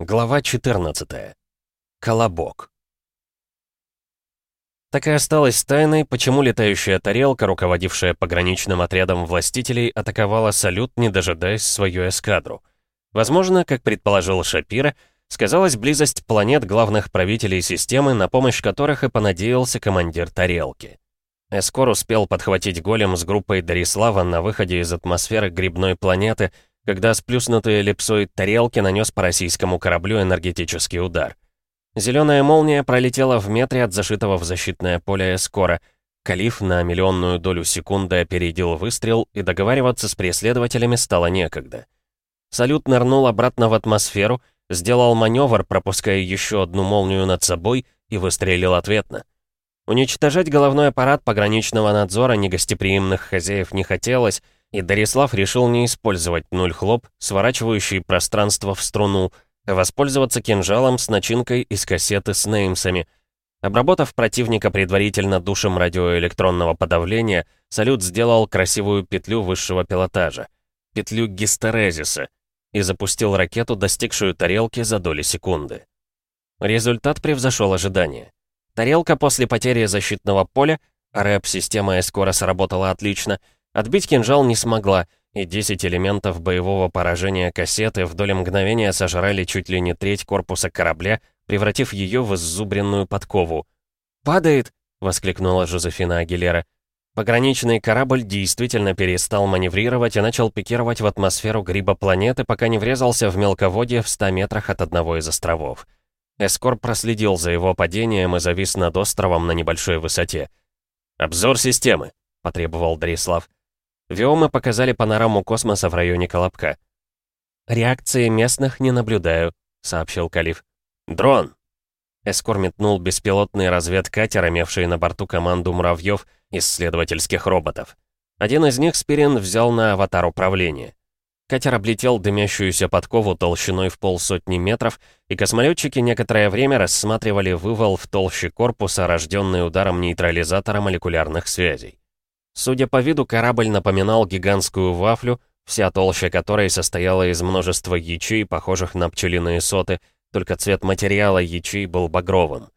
Глава 14. Колобок. Так и осталось тайной, почему летающая тарелка, руководившая пограничным отрядом властителей, атаковала салют, не дожидаясь свою эскадру. Возможно, как предположил Шапира, сказалась близость планет главных правителей системы, на помощь которых и понадеялся командир тарелки. Эскор успел подхватить голем с группой Дарислава на выходе из атмосферы грибной планеты, когда сплюснутые липсой тарелки нанес по российскому кораблю энергетический удар. Зеленая молния пролетела в метре от зашитого в защитное поле эскора. Калиф на миллионную долю секунды опередил выстрел, и договариваться с преследователями стало некогда. Салют нырнул обратно в атмосферу, сделал маневр, пропуская еще одну молнию над собой, и выстрелил ответно. Уничтожать головной аппарат пограничного надзора негостеприимных хозяев не хотелось, и Дарислав решил не использовать нуль хлоп, сворачивающий пространство в струну, а воспользоваться кинжалом с начинкой из кассеты с неймсами. Обработав противника предварительно душем радиоэлектронного подавления, Салют сделал красивую петлю высшего пилотажа. Петлю гистерезиса. И запустил ракету, достигшую тарелки за доли секунды. Результат превзошел ожидания. Тарелка после потери защитного поля, а рэп-система скоро сработала отлично, отбить кинжал не смогла, и 10 элементов боевого поражения кассеты в доли мгновения сожрали чуть ли не треть корпуса корабля, превратив ее в иззубренную подкову. «Падает!» — воскликнула Жозефина Агилера. Пограничный корабль действительно перестал маневрировать и начал пикировать в атмосферу гриба планеты, пока не врезался в мелководье в 100 метрах от одного из островов. Эскор проследил за его падением и завис над островом на небольшой высоте. «Обзор системы», — потребовал Дарислав. Виомы показали панораму космоса в районе Колобка. «Реакции местных не наблюдаю», — сообщил Калиф. «Дрон!» Эскор метнул беспилотный разведкатер, имевший на борту команду муравьев исследовательских роботов. Один из них Спирин взял на аватар управления. Катер облетел дымящуюся подкову толщиной в полсотни метров, и космолетчики некоторое время рассматривали вывал в толще корпуса, рожденный ударом нейтрализатора молекулярных связей. Судя по виду, корабль напоминал гигантскую вафлю, вся толща которой состояла из множества ячей, похожих на пчелиные соты, только цвет материала ячей был багровым.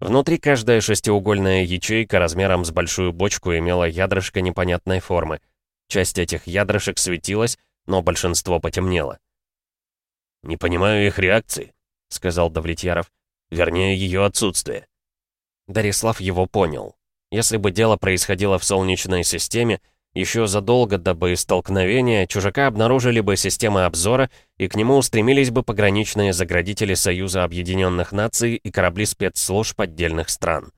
Внутри каждая шестиугольная ячейка размером с большую бочку имела ядрышко непонятной формы. Часть этих ядрышек светилась, но большинство потемнело. «Не понимаю их реакции», — сказал Давлетьяров. «Вернее, ее отсутствие». Дарислав его понял. Если бы дело происходило в Солнечной системе, еще задолго до боестолкновения чужака обнаружили бы системы обзора, и к нему устремились бы пограничные заградители Союза Объединенных Наций и корабли спецслужб отдельных стран.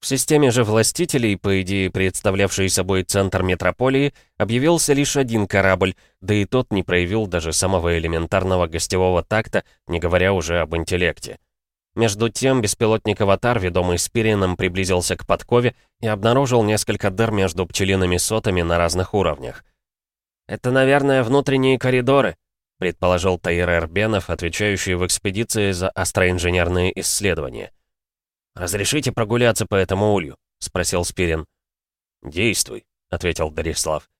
В системе же властителей, по идее представлявший собой центр метрополии, объявился лишь один корабль, да и тот не проявил даже самого элементарного гостевого такта, не говоря уже об интеллекте. Между тем, беспилотник «Аватар», ведомый Спирином, приблизился к подкове и обнаружил несколько дыр между пчелиными сотами на разных уровнях. «Это, наверное, внутренние коридоры», — предположил Таир Эрбенов, отвечающий в экспедиции за астроинженерные исследования. «Разрешите прогуляться по этому улью?» — спросил Спирин. «Действуй», — ответил Дарислав.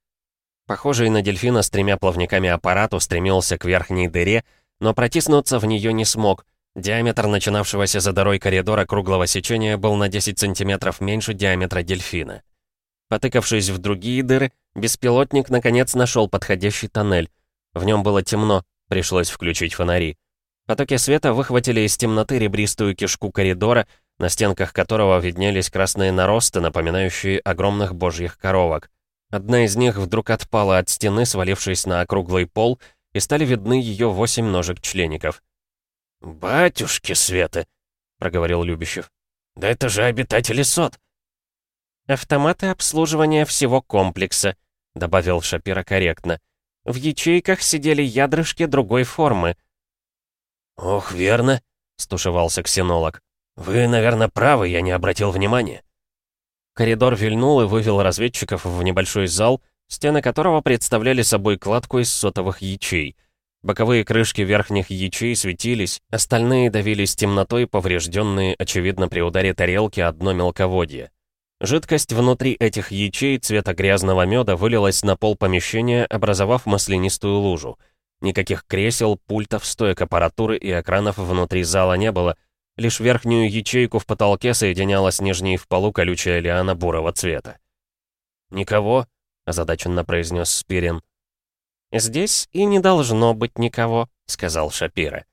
Похожий на дельфина с тремя плавниками аппарат устремился к верхней дыре, но протиснуться в нее не смог. Диаметр начинавшегося за дырой коридора круглого сечения был на 10 сантиметров меньше диаметра дельфина. Потыкавшись в другие дыры, беспилотник наконец нашел подходящий тоннель. В нем было темно, пришлось включить фонари. Потоки света выхватили из темноты ребристую кишку коридора, на стенках которого виднелись красные наросты, напоминающие огромных божьих коровок. Одна из них вдруг отпала от стены, свалившись на округлый пол, и стали видны ее восемь ножек члеников. «Батюшки Светы!» — проговорил Любящев. «Да это же обитатели сот!» «Автоматы обслуживания всего комплекса», — добавил Шапира корректно. «В ячейках сидели ядрышки другой формы». «Ох, верно», — стушевался ксенолог. «Вы, наверное, правы, я не обратил внимания». Коридор вильнул и вывел разведчиков в небольшой зал, стены которого представляли собой кладку из сотовых ячей. Боковые крышки верхних ячей светились, остальные давились темнотой, поврежденные, очевидно, при ударе тарелки одно мелководье. Жидкость внутри этих ячей цвета грязного меда вылилась на пол помещения, образовав маслянистую лужу. Никаких кресел, пультов, стоек аппаратуры и экранов внутри зала не было. Лишь верхнюю ячейку в потолке соединяла с нижней в полу колючая лиана бурого цвета. «Никого?» — озадаченно произнес Спирин. «Здесь и не должно быть никого», — сказал Шапира.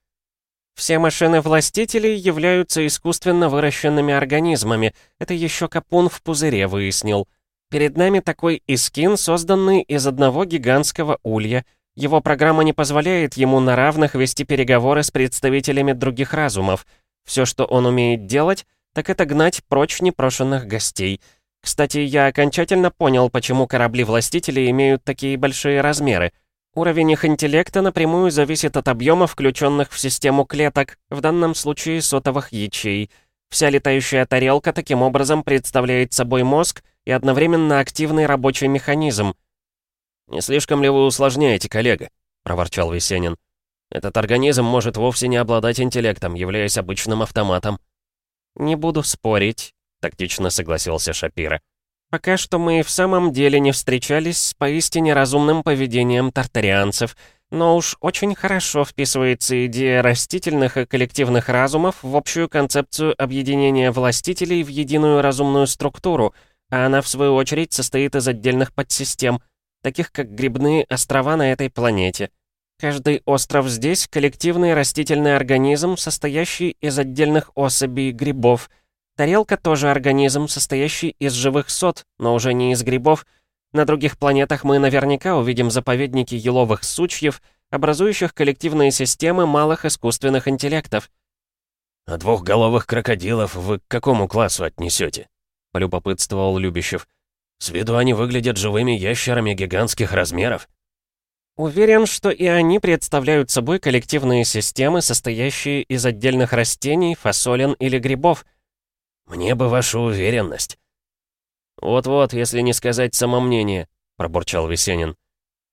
«Все машины властителей являются искусственно выращенными организмами. Это еще Капун в пузыре выяснил. Перед нами такой Искин, созданный из одного гигантского улья. Его программа не позволяет ему на равных вести переговоры с представителями других разумов. Все, что он умеет делать, так это гнать прочь непрошенных гостей. Кстати, я окончательно понял, почему корабли-властители имеют такие большие размеры. Уровень их интеллекта напрямую зависит от объема включенных в систему клеток, в данном случае сотовых ячей. Вся летающая тарелка таким образом представляет собой мозг и одновременно активный рабочий механизм. «Не слишком ли вы усложняете, коллега?» — проворчал Весенин. «Этот организм может вовсе не обладать интеллектом, являясь обычным автоматом». «Не буду спорить», — тактично согласился Шапира. Пока что мы в самом деле не встречались с поистине разумным поведением тартарианцев, но уж очень хорошо вписывается идея растительных и коллективных разумов в общую концепцию объединения властителей в единую разумную структуру, а она в свою очередь состоит из отдельных подсистем, таких как грибные острова на этой планете. Каждый остров здесь — коллективный растительный организм, состоящий из отдельных особей грибов — Тарелка тоже организм, состоящий из живых сот, но уже не из грибов. На других планетах мы наверняка увидим заповедники еловых сучьев, образующих коллективные системы малых искусственных интеллектов. «А двухголовых крокодилов вы к какому классу отнесете? полюбопытствовал Любящев. «С виду они выглядят живыми ящерами гигантских размеров». Уверен, что и они представляют собой коллективные системы, состоящие из отдельных растений, фасолин или грибов, «Мне бы ваша уверенность». «Вот-вот, если не сказать самомнение», — пробурчал Весенин.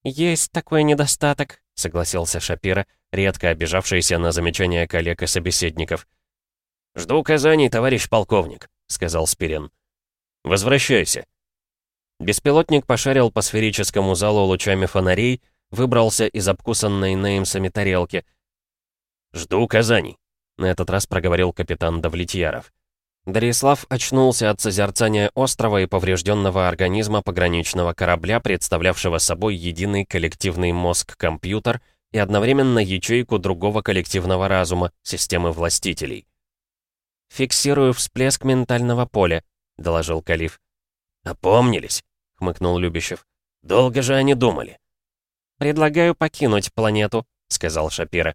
«Есть такой недостаток», — согласился Шапира, редко обижавшийся на замечания коллег и собеседников. «Жду указаний, товарищ полковник», — сказал Спирин. «Возвращайся». Беспилотник пошарил по сферическому залу лучами фонарей, выбрался из обкусанной Неймсами тарелки. «Жду указаний», — на этот раз проговорил капитан Давлетьяров. Дарислав очнулся от созерцания острова и поврежденного организма пограничного корабля, представлявшего собой единый коллективный мозг-компьютер и одновременно ячейку другого коллективного разума, системы властителей. «Фиксирую всплеск ментального поля», — доложил Калиф. «Опомнились», — хмыкнул Любящев. «Долго же они думали». «Предлагаю покинуть планету», — сказал Шапира.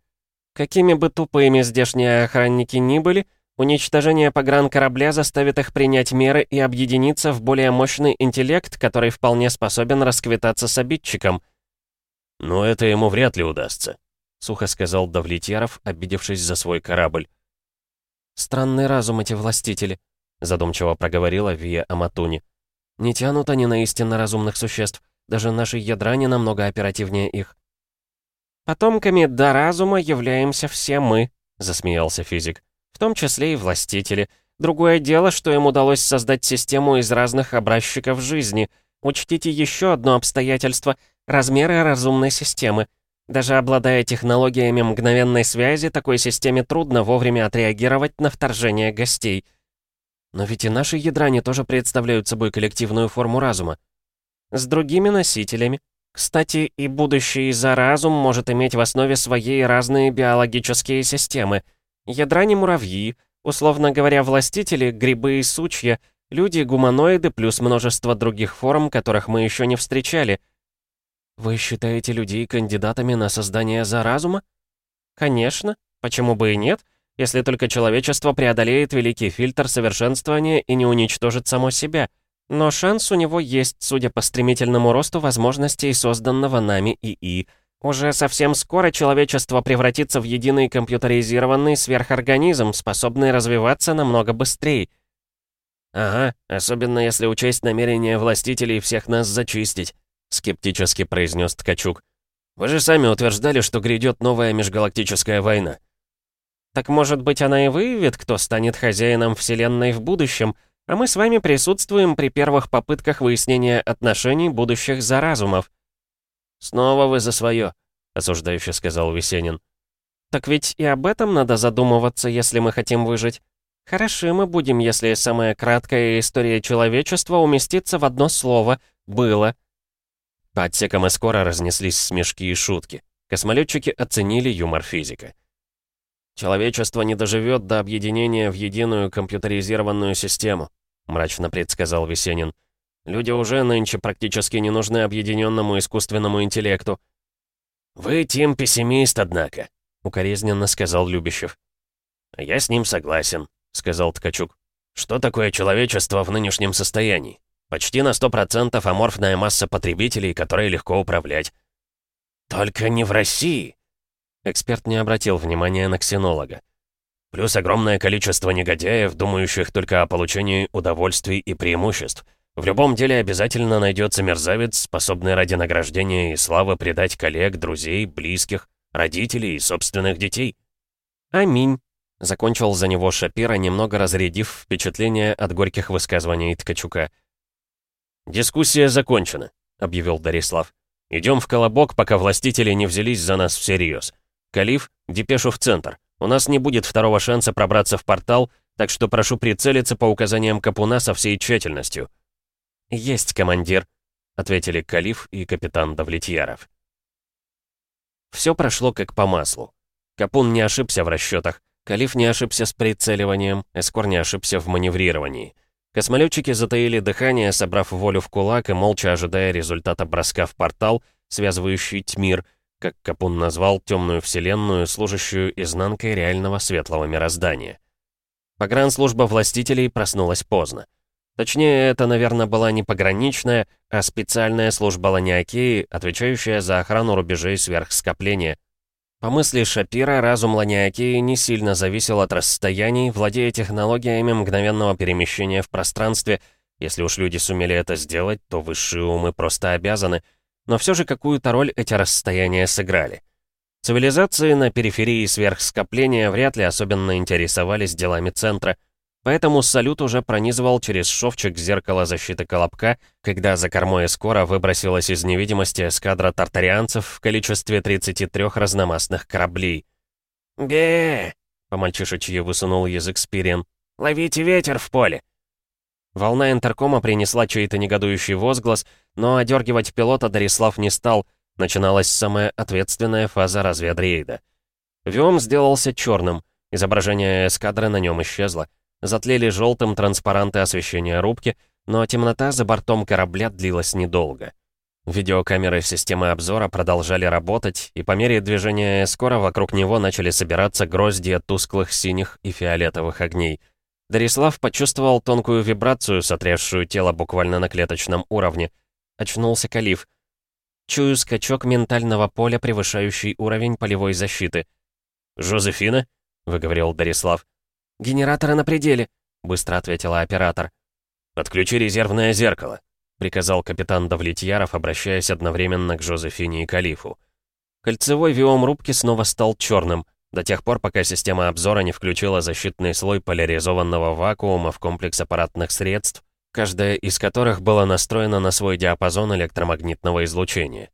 «Какими бы тупыми здешние охранники ни были, Уничтожение погранкорабля заставит их принять меры и объединиться в более мощный интеллект, который вполне способен расквитаться с обидчиком. «Но это ему вряд ли удастся», — сухо сказал Давлетьяров, обидевшись за свой корабль. «Странный разум эти властители», — задумчиво проговорила Вия Аматуни. «Не тянут они на истинно разумных существ. Даже наши ядра не намного оперативнее их». «Потомками до разума являемся все мы», — засмеялся физик в том числе и властители. Другое дело, что им удалось создать систему из разных образчиков жизни. Учтите еще одно обстоятельство — размеры разумной системы. Даже обладая технологиями мгновенной связи, такой системе трудно вовремя отреагировать на вторжение гостей. Но ведь и наши ядра не тоже представляют собой коллективную форму разума. С другими носителями. Кстати, и будущий за разум может иметь в основе своей разные биологические системы — Ядра не муравьи, условно говоря, властители, грибы и сучья, люди, гуманоиды, плюс множество других форм, которых мы еще не встречали. Вы считаете людей кандидатами на создание заразума? Конечно, почему бы и нет, если только человечество преодолеет великий фильтр совершенствования и не уничтожит само себя. Но шанс у него есть, судя по стремительному росту возможностей созданного нами ИИ — уже совсем скоро человечество превратится в единый компьютеризированный сверхорганизм, способный развиваться намного быстрее. «Ага, особенно если учесть намерение властителей всех нас зачистить», — скептически произнес Ткачук. «Вы же сами утверждали, что грядет новая межгалактическая война». «Так может быть она и выявит, кто станет хозяином Вселенной в будущем, а мы с вами присутствуем при первых попытках выяснения отношений будущих заразумов. «Снова вы за свое», осуждающе сказал Весенин. «Так ведь и об этом надо задумываться, если мы хотим выжить. Хороши мы будем, если самая краткая история человечества уместится в одно слово «было». По отсекам и скоро разнеслись смешки и шутки. Космолетчики оценили юмор физика. «Человечество не доживет до объединения в единую компьютеризированную систему», мрачно предсказал Весенин. «Люди уже нынче практически не нужны объединенному искусственному интеллекту». «Вы, Тим, пессимист, однако», — укоризненно сказал Любящев. «Я с ним согласен», — сказал Ткачук. «Что такое человечество в нынешнем состоянии? Почти на 100% аморфная масса потребителей, которые легко управлять. «Только не в России!» Эксперт не обратил внимания на ксенолога. «Плюс огромное количество негодяев, думающих только о получении удовольствий и преимуществ. В любом деле обязательно найдется мерзавец, способный ради награждения и славы предать коллег, друзей, близких, родителей и собственных детей». «Аминь», — закончил за него Шапира, немного разрядив впечатление от горьких высказываний Ткачука. «Дискуссия закончена», — объявил Дарислав. «Идем в Колобок, пока властители не взялись за нас всерьез. Калиф, депешу в центр. У нас не будет второго шанса пробраться в портал, так что прошу прицелиться по указаниям Капуна со всей тщательностью». «Есть, командир», — ответили Калиф и капитан Давлетьяров. Все прошло как по маслу. Капун не ошибся в расчетах, Калиф не ошибся с прицеливанием, Эскор не ошибся в маневрировании. Космолетчики затаили дыхание, собрав волю в кулак и молча ожидая результата броска в портал, связывающий Тьмир, как Капун назвал темную вселенную, служащую изнанкой реального светлого мироздания. Погранслужба властителей проснулась поздно. Точнее, это, наверное, была не пограничная, а специальная служба Ланиакеи, отвечающая за охрану рубежей сверхскопления, по мысли Шапира, разум Ланиакеи не сильно зависел от расстояний, владея технологиями мгновенного перемещения в пространстве. Если уж люди сумели это сделать, то высшие умы просто обязаны. Но все же какую-то роль эти расстояния сыграли. Цивилизации на периферии сверхскопления вряд ли особенно интересовались делами центра — Поэтому салют уже пронизывал через шовчик зеркала защиты Колобка, когда за кормой скоро выбросилась из невидимости эскадра тартарианцев в количестве 33 разномастных кораблей. «Ге!» — по-мальчишечьи высунул язык Спириан. «Ловите ветер в поле!» Волна интеркома принесла чей-то негодующий возглас, но одергивать пилота Дарислав не стал. Начиналась самая ответственная фаза разведрейда. Виом сделался черным, изображение эскадры на нем исчезло. Затлели желтым транспаранты освещения рубки, но темнота за бортом корабля длилась недолго. Видеокамеры системы обзора продолжали работать, и по мере движения скоро вокруг него начали собираться гроздья тусклых синих и фиолетовых огней. Дарислав почувствовал тонкую вибрацию, сотрясшую тело буквально на клеточном уровне. Очнулся Калиф. Чую скачок ментального поля, превышающий уровень полевой защиты. «Жозефина?» — выговорил Дарислав. «Генераторы на пределе», — быстро ответила оператор. «Отключи резервное зеркало», — приказал капитан Давлетьяров, обращаясь одновременно к Жозефине и Калифу. Кольцевой виом рубки снова стал черным, до тех пор, пока система обзора не включила защитный слой поляризованного вакуума в комплекс аппаратных средств, каждая из которых была настроена на свой диапазон электромагнитного излучения.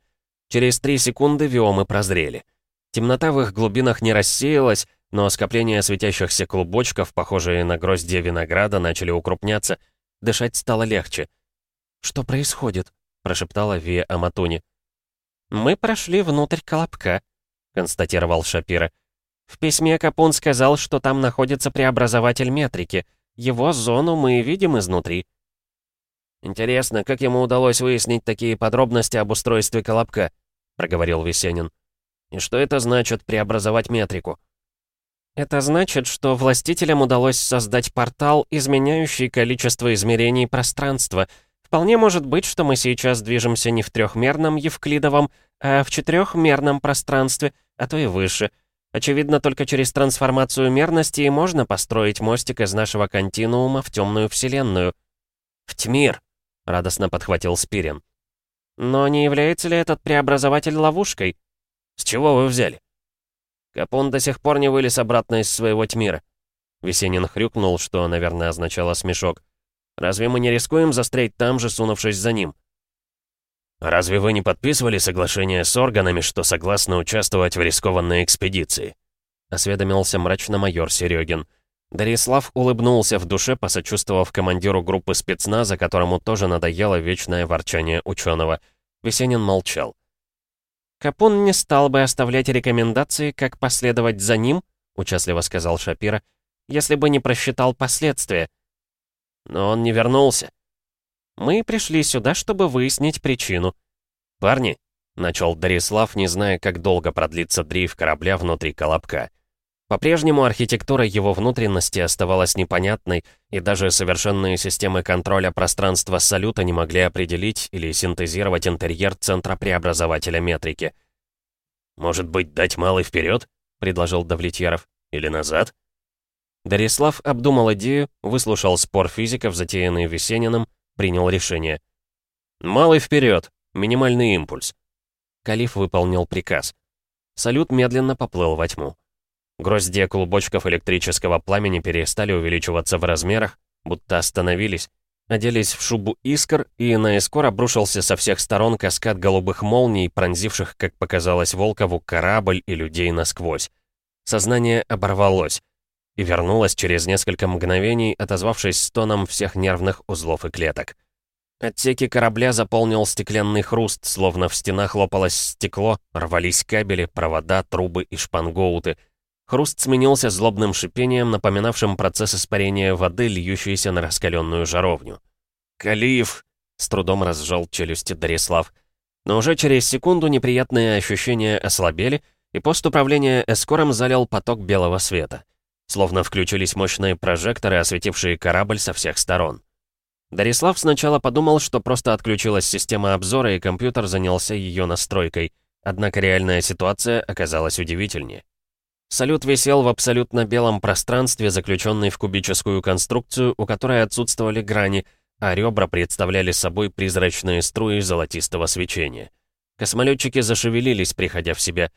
Через три секунды виомы прозрели. Темнота в их глубинах не рассеялась, но скопления светящихся клубочков, похожие на гроздья винограда, начали укрупняться. Дышать стало легче. «Что происходит?» — прошептала Вия Аматуни. «Мы прошли внутрь колобка», — констатировал Шапира. «В письме Капун сказал, что там находится преобразователь метрики. Его зону мы видим изнутри». «Интересно, как ему удалось выяснить такие подробности об устройстве колобка?» — проговорил Весенин. «И что это значит преобразовать метрику?» Это значит, что властителям удалось создать портал, изменяющий количество измерений пространства. Вполне может быть, что мы сейчас движемся не в трехмерном Евклидовом, а в четырехмерном пространстве, а то и выше. Очевидно, только через трансформацию мерности и можно построить мостик из нашего континуума в темную вселенную. «В Тьмир!» — радостно подхватил Спирин. «Но не является ли этот преобразователь ловушкой?» «С чего вы взяли?» Капон до сих пор не вылез обратно из своего тьмира. Весенин хрюкнул, что, наверное, означало смешок. «Разве мы не рискуем застрять там же, сунувшись за ним?» «Разве вы не подписывали соглашение с органами, что согласны участвовать в рискованной экспедиции?» — осведомился мрачно майор Серегин. Дарислав улыбнулся в душе, посочувствовав командиру группы спецназа, которому тоже надоело вечное ворчание ученого. Весенин молчал. «Капун не стал бы оставлять рекомендации, как последовать за ним», — участливо сказал Шапира, «если бы не просчитал последствия». «Но он не вернулся», мы пришли сюда, чтобы выяснить причину». «Парни», — начал Дарислав, не зная, как долго продлится дрейф корабля внутри Колобка. По-прежнему архитектура его внутренности оставалась непонятной, и даже совершенные системы контроля пространства салюта не могли определить или синтезировать интерьер центра преобразователя метрики. «Может быть, дать малый вперед? предложил Давлетьяров. «Или назад?» Дарислав обдумал идею, выслушал спор физиков, затеянный Весениным, принял решение. «Малый вперед, минимальный импульс». Калиф выполнил приказ. Салют медленно поплыл во тьму. Гроздья клубочков электрического пламени перестали увеличиваться в размерах, будто остановились, оделись в шубу искр, и на эскор обрушился со всех сторон каскад голубых молний, пронзивших, как показалось Волкову, корабль и людей насквозь. Сознание оборвалось и вернулась через несколько мгновений, отозвавшись стоном всех нервных узлов и клеток. Отсеки корабля заполнил стеклянный хруст, словно в стенах лопалось стекло, рвались кабели, провода, трубы и шпангоуты. Хруст сменился злобным шипением, напоминавшим процесс испарения воды, льющейся на раскаленную жаровню. «Калиф!» — с трудом разжал челюсти Дарислав. Но уже через секунду неприятные ощущения ослабели, и пост управления эскором залил поток белого света словно включились мощные прожекторы, осветившие корабль со всех сторон. Дарислав сначала подумал, что просто отключилась система обзора, и компьютер занялся ее настройкой. Однако реальная ситуация оказалась удивительнее. Салют висел в абсолютно белом пространстве, заключенный в кубическую конструкцию, у которой отсутствовали грани, а ребра представляли собой призрачные струи золотистого свечения. Космолетчики зашевелились, приходя в себя.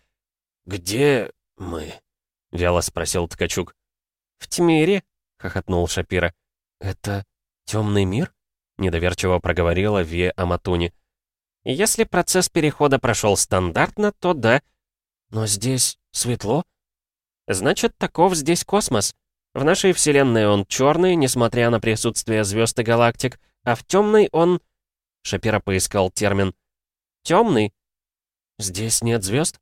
«Где мы?» — вяло спросил Ткачук. «В Тьмире?» — хохотнул Шапира. «Это темный мир?» — недоверчиво проговорила Вия Аматуни. «Если процесс перехода прошел стандартно, то да. Но здесь светло?» «Значит, таков здесь космос. В нашей Вселенной он черный, несмотря на присутствие звезд и галактик, а в темной он...» Шапира поискал термин. «Темный?» «Здесь нет звезд?»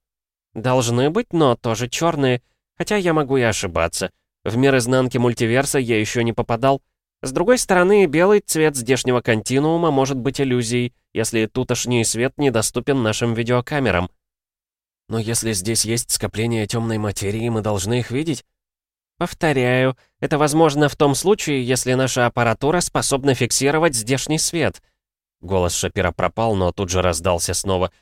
«Должны быть, но тоже черные, хотя я могу и ошибаться. В мир изнанки мультиверса я еще не попадал. С другой стороны, белый цвет здешнего континуума может быть иллюзией, если тутошний свет недоступен нашим видеокамерам. Но если здесь есть скопление темной материи, мы должны их видеть? Повторяю, это возможно в том случае, если наша аппаратура способна фиксировать здешний свет. Голос Шапира пропал, но тут же раздался снова.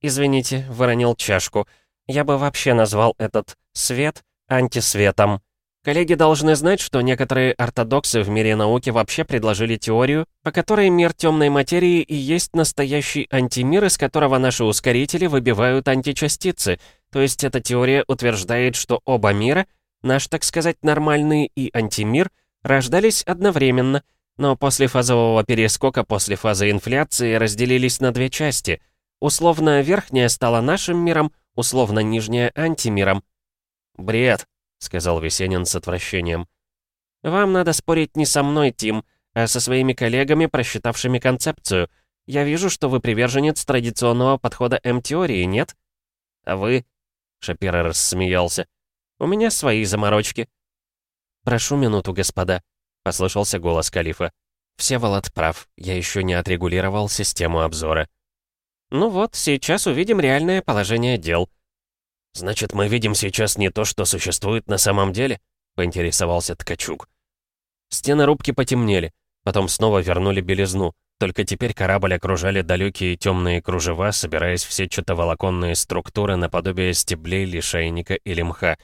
«Извините, выронил чашку. Я бы вообще назвал этот свет антисветом». Коллеги должны знать, что некоторые ортодоксы в мире науки вообще предложили теорию, по которой мир темной материи и есть настоящий антимир, из которого наши ускорители выбивают античастицы. То есть эта теория утверждает, что оба мира, наш, так сказать, нормальный и антимир, рождались одновременно, но после фазового перескока, после фазы инфляции разделились на две части. Условно верхняя стала нашим миром, условно нижняя антимиром. Бред. — сказал Весенин с отвращением. «Вам надо спорить не со мной, Тим, а со своими коллегами, просчитавшими концепцию. Я вижу, что вы приверженец традиционного подхода М-теории, нет?» «А вы?» — Шапира рассмеялся. «У меня свои заморочки». «Прошу минуту, господа», — послышался голос Калифа. «Всеволод прав, я еще не отрегулировал систему обзора». «Ну вот, сейчас увидим реальное положение дел», «Значит, мы видим сейчас не то, что существует на самом деле?» — поинтересовался Ткачук. Стены рубки потемнели, потом снова вернули белизну. Только теперь корабль окружали далекие темные кружева, собираясь в сетчато-волоконные структуры наподобие стеблей, лишайника или мха.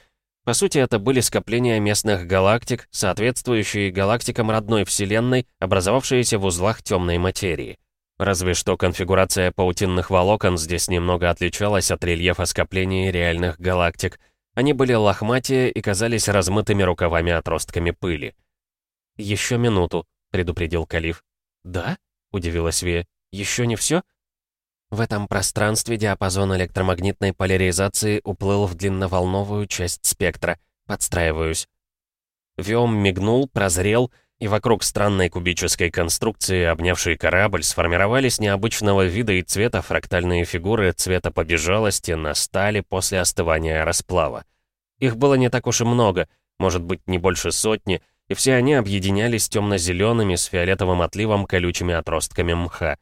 По сути, это были скопления местных галактик, соответствующие галактикам родной Вселенной, образовавшиеся в узлах темной материи. Разве что конфигурация паутинных волокон здесь немного отличалась от рельефа скоплений реальных галактик. Они были лохматее и казались размытыми рукавами отростками пыли. «Еще минуту», — предупредил Калиф. «Да?» — удивилась Вия. «Еще не все?» В этом пространстве диапазон электромагнитной поляризации уплыл в длинноволновую часть спектра. Подстраиваюсь. Виом мигнул, прозрел, и вокруг странной кубической конструкции, обнявшей корабль, сформировались необычного вида и цвета фрактальные фигуры цвета побежалости на стали после остывания расплава. Их было не так уж и много, может быть, не больше сотни, и все они объединялись темно-зелеными с фиолетовым отливом колючими отростками мха.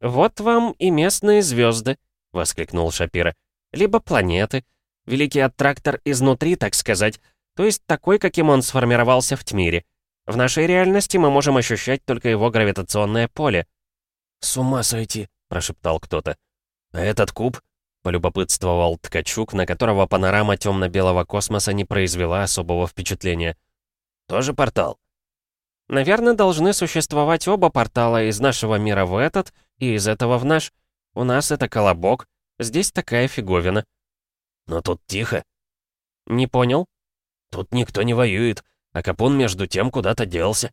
«Вот вам и местные звезды», — воскликнул Шапира. «Либо планеты. Великий аттрактор изнутри, так сказать, то есть такой, каким он сформировался в Тмире. В нашей реальности мы можем ощущать только его гравитационное поле». «С ума сойти», — прошептал кто-то. «А этот куб?» — полюбопытствовал Ткачук, на которого панорама темно-белого космоса не произвела особого впечатления. «Тоже портал?» «Наверное, должны существовать оба портала из нашего мира в этот и из этого в наш. У нас это колобок, здесь такая фиговина». «Но тут тихо». «Не понял?» «Тут никто не воюет, а Капун между тем куда-то делся».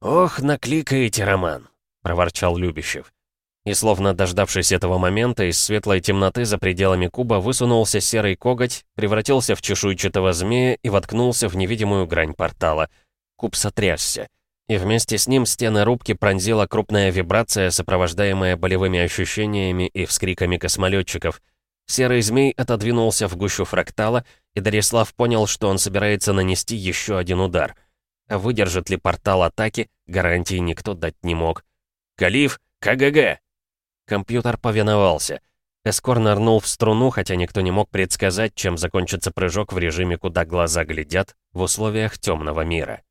«Ох, накликаете, Роман», — проворчал Любящев. И словно дождавшись этого момента, из светлой темноты за пределами куба высунулся серый коготь, превратился в чешуйчатого змея и воткнулся в невидимую грань портала. Куб сотрясся и вместе с ним стены рубки пронзила крупная вибрация, сопровождаемая болевыми ощущениями и вскриками космолетчиков. Серый змей отодвинулся в гущу фрактала, и Дарислав понял, что он собирается нанести еще один удар. А выдержит ли портал атаки, гарантии никто дать не мог. «Калиф! КГГ!» Компьютер повиновался. Эскор нырнул в струну, хотя никто не мог предсказать, чем закончится прыжок в режиме «Куда глаза глядят» в условиях темного мира.